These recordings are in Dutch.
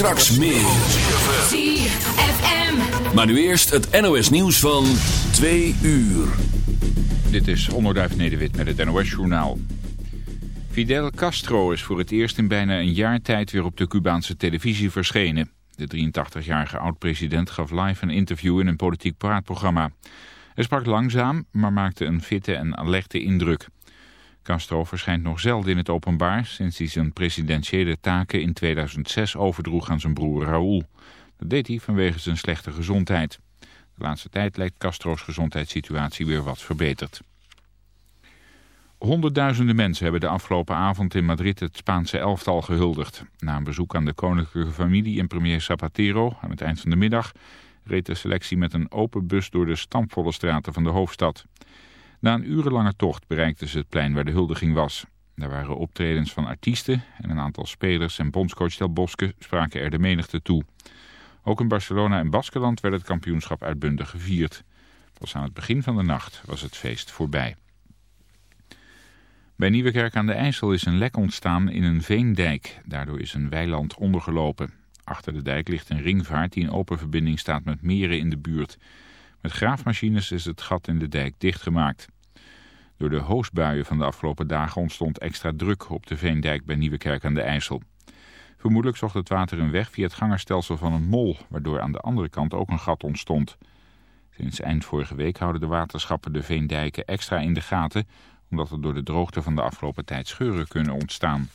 Straks meer. Maar nu eerst het NOS nieuws van 2 uur. Dit is Onderduif Nederwit met het NOS journaal. Fidel Castro is voor het eerst in bijna een jaar tijd weer op de Cubaanse televisie verschenen. De 83-jarige oud-president gaf live een interview in een politiek praatprogramma. Hij sprak langzaam, maar maakte een fitte en alerte indruk. Castro verschijnt nog zelden in het openbaar sinds hij zijn presidentiële taken in 2006 overdroeg aan zijn broer Raúl. Dat deed hij vanwege zijn slechte gezondheid. De laatste tijd lijkt Castro's gezondheidssituatie weer wat verbeterd. Honderdduizenden mensen hebben de afgelopen avond in Madrid het Spaanse elftal gehuldigd. Na een bezoek aan de koninklijke familie en premier Zapatero aan het eind van de middag reed de selectie met een open bus door de stampvolle straten van de hoofdstad. Na een urenlange tocht bereikten ze het plein waar de huldiging was. Daar waren optredens van artiesten en een aantal spelers en bondscoach Del Bosque spraken er de menigte toe. Ook in Barcelona en Baskeland werd het kampioenschap uitbundig gevierd. Pas aan het begin van de nacht was het feest voorbij. Bij Nieuwekerk aan de IJssel is een lek ontstaan in een veendijk. Daardoor is een weiland ondergelopen. Achter de dijk ligt een ringvaart die in open verbinding staat met meren in de buurt. Met graafmachines is het gat in de dijk dichtgemaakt. Door de hoosbuien van de afgelopen dagen ontstond extra druk op de veendijk bij Nieuwekerk aan de IJssel. Vermoedelijk zocht het water een weg via het gangerstelsel van een mol, waardoor aan de andere kant ook een gat ontstond. Sinds eind vorige week houden de waterschappen de veendijken extra in de gaten, omdat er door de droogte van de afgelopen tijd scheuren kunnen ontstaan.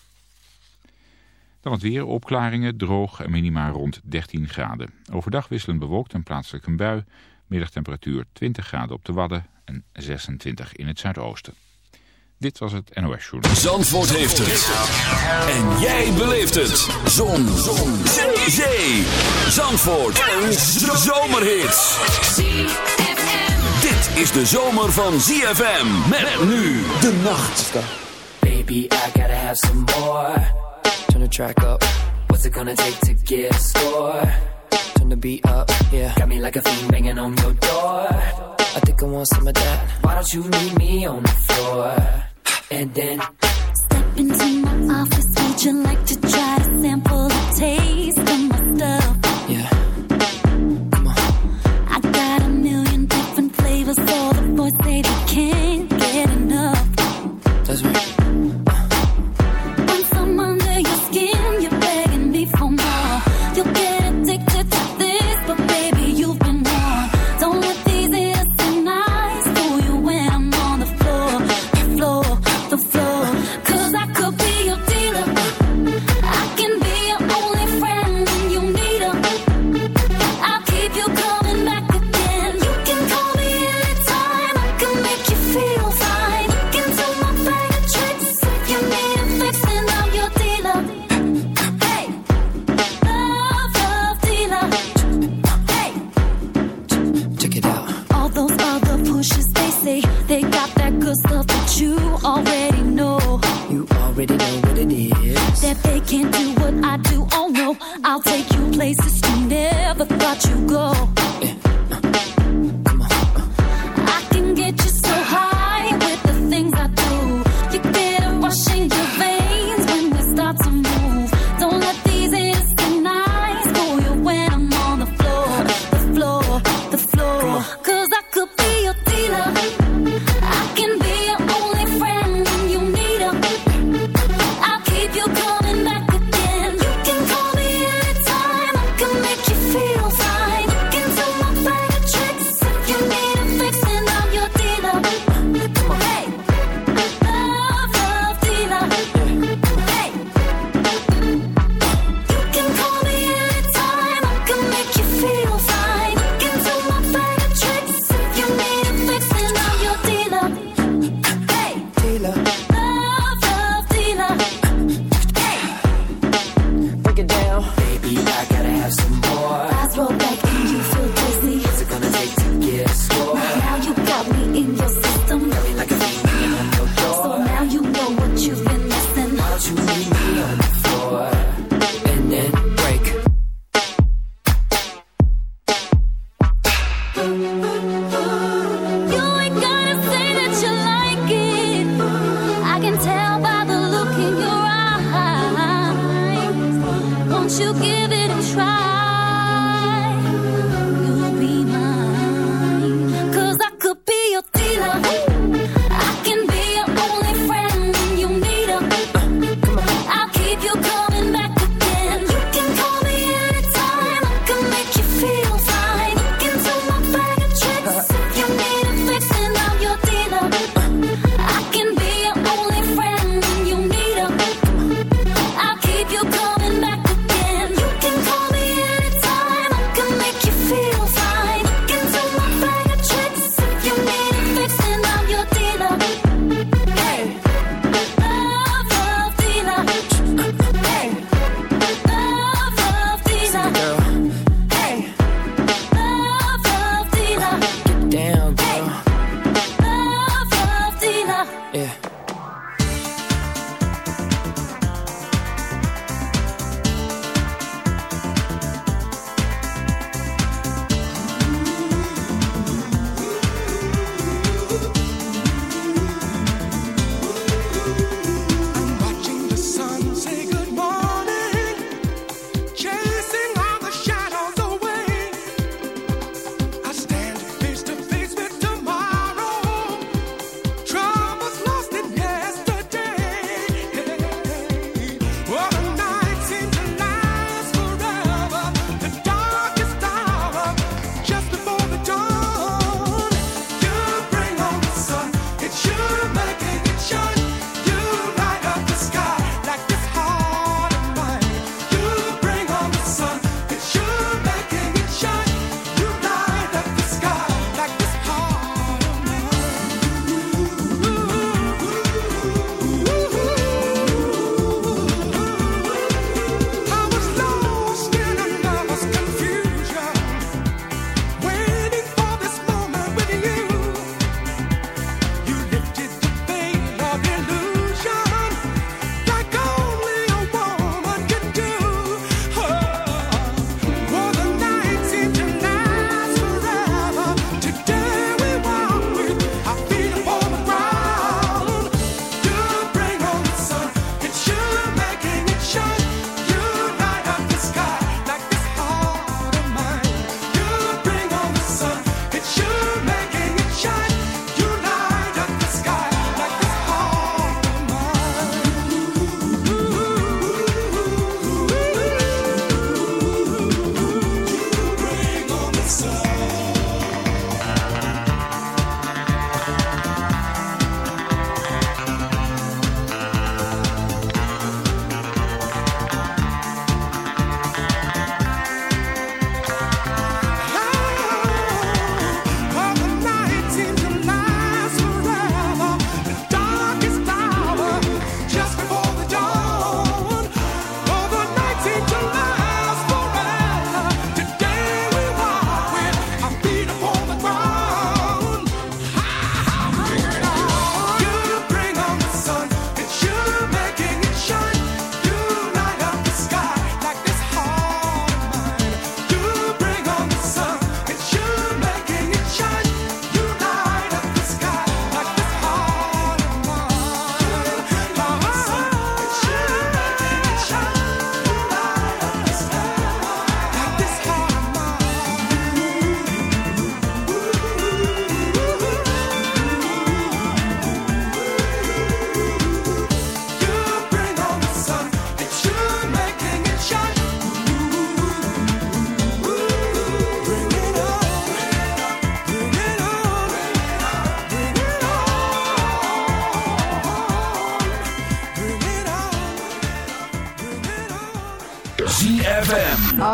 Dan het weer, opklaringen, droog en minima rond 13 graden. Overdag wisselend bewolkt en plaatselijk een bui. Middagtemperatuur 20 graden op de Wadden en 26 in het zuidoosten. Dit was het NOS Journal. Zandvoort heeft het. En jij beleeft het. Zon. Zon. Zee. Zandvoort. Een zomerhit. Dit is de zomer van ZFM. Met nu de nacht. Baby, I gotta have some more. Turn the track up. What's it gonna take to get score? Turn the beat up, yeah. Got me like a fiend banging on your door. I think I want some of that. Why don't you meet me on the floor? And then step into my office. Would you like to try to sample a taste of my stuff? Yeah. I'll take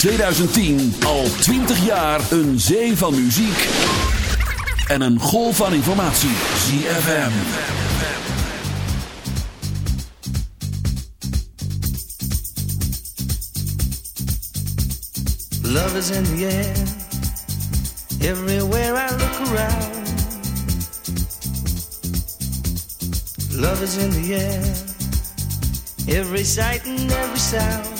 2010 al 20 jaar een zee van muziek en een golf van informatie. ZFM. Love is in the air. Everywhere I look around. Love is in the air. Every sight and every sound.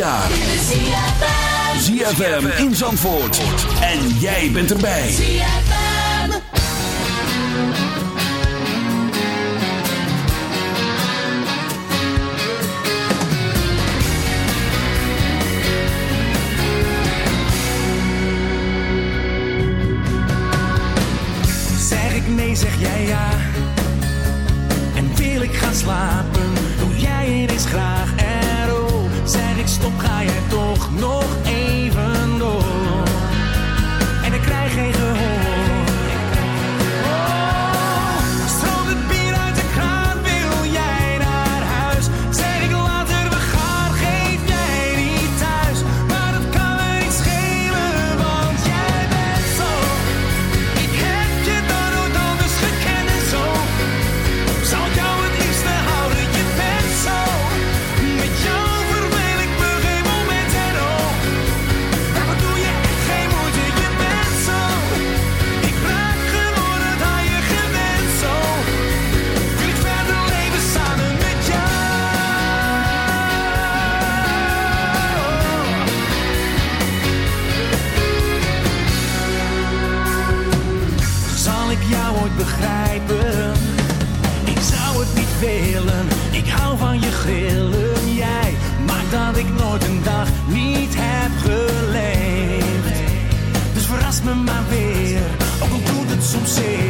jaar. ZFM in Zandvoort. En jij bent erbij. ZFM. Zeg ik nee, zeg jij ja. En wil ik gaan slapen stop, ga je toch nog even door. En ik krijg geen gehoor. see.